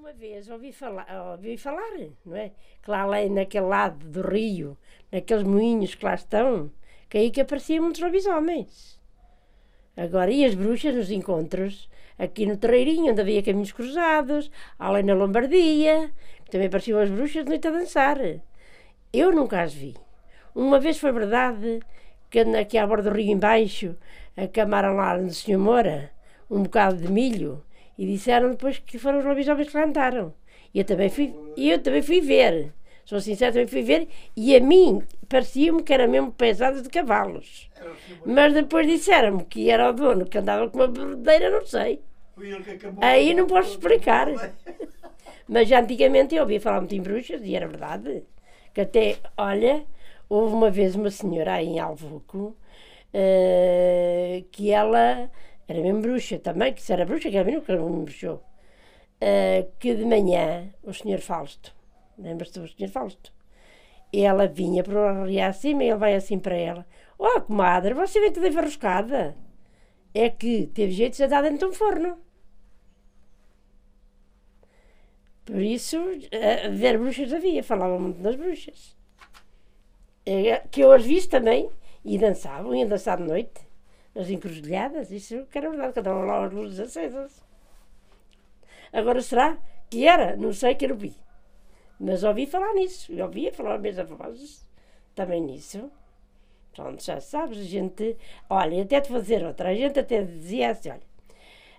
uma vez ouvi falar, ouvi falar, não é? Que lá além, naquele lado do rio, naqueles moinhos que lá estão, que aí que apareciam muitos lobisomens. Agora, e as bruxas nos encontros, aqui no Terreirinho, onde havia caminhos cruzados, além na Lombardia, também apareciam as bruxas de noite a dançar. Eu nunca as vi. Uma vez foi verdade que aqui à borda do rio embaixo, acamaram lá no Senhor Moura um bocado de milho e disseram depois que foram os lobisomens que cantaram. E eu também fui, eu também fui ver. Sou sincero, também fui ver. E a mim parecia-me que era mesmo pesado de cavalos. Mas depois disseram-me que era o dono que andava com uma verdadeira, não sei. Aí não posso explicar. Mas já antigamente eu ouvia falar muito em bruxas e era verdade. Que até, olha, houve uma vez uma senhora aí em Alvoco uh, que ela era mesmo bruxa também, que se era bruxa, que a mim nunca me bruxou. Uh, que de manhã, o senhor Fausto, lembras-te do senhor Fausto? Ela vinha para ali acima e ele vai assim para ela: Oh, comadre, você vem toda enfarroscada. É que teve jeito de dada dentro de um forno. Por isso, uh, ver bruxas havia, falavam muito das bruxas. Uh, que eu as vi também e dançavam, iam dançar de noite as encruzilhadas, isso que era verdade, que andavam lá as luzes acesas. Agora será que era? Não sei que eu vi. Mas ouvi falar nisso, eu ouvia falar a mesma voz também nisso. Pronto, já sabes, a gente. Olha, até te dizer outra, a gente até dizia assim: olha,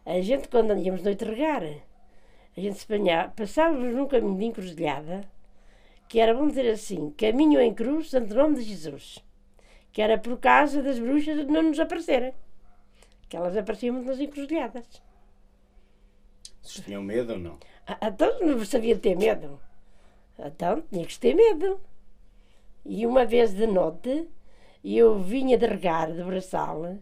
a gente quando íamos noite regar, a gente se apanhava, passávamos num caminho de encruzilhada, que era, vamos dizer assim, caminho em cruz, santo nome de Jesus que era por causa das bruxas não nos aparecerem. Que elas apareciam muito nas encruzilhadas. Vocês tinham medo ou não? Ah, então não sabia ter medo. Então tinha que ter medo. E uma vez de noite eu vinha de regar de braçal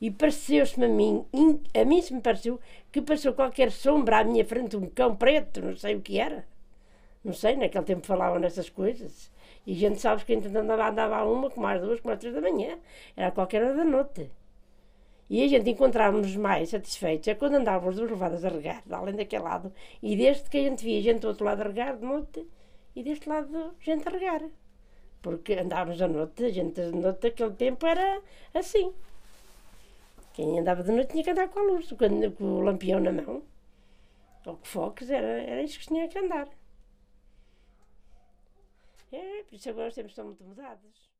e pareceu-se-me a mim, a mim se me pareceu que passou qualquer sombra à minha frente, um cão preto, não sei o que era. Não sei, naquele tempo falavam nessas coisas. E a gente sabe que gente andava, andava uma, com mais duas, com mais três da manhã. Era qualquer hora da noite. E a gente encontrávamos mais satisfeitos é quando andávamos duas levadas a regar, além daquele lado. E desde que a gente via gente do outro lado a regar de noite e deste lado gente a regar. Porque andávamos à noite, a gente de noite daquele tempo era assim. Quem andava de noite tinha que andar com a luz, com o lampião na mão. Ou com focos, era, era isso que tinha que andar. É, por isso agora os tempos estão muito mudados.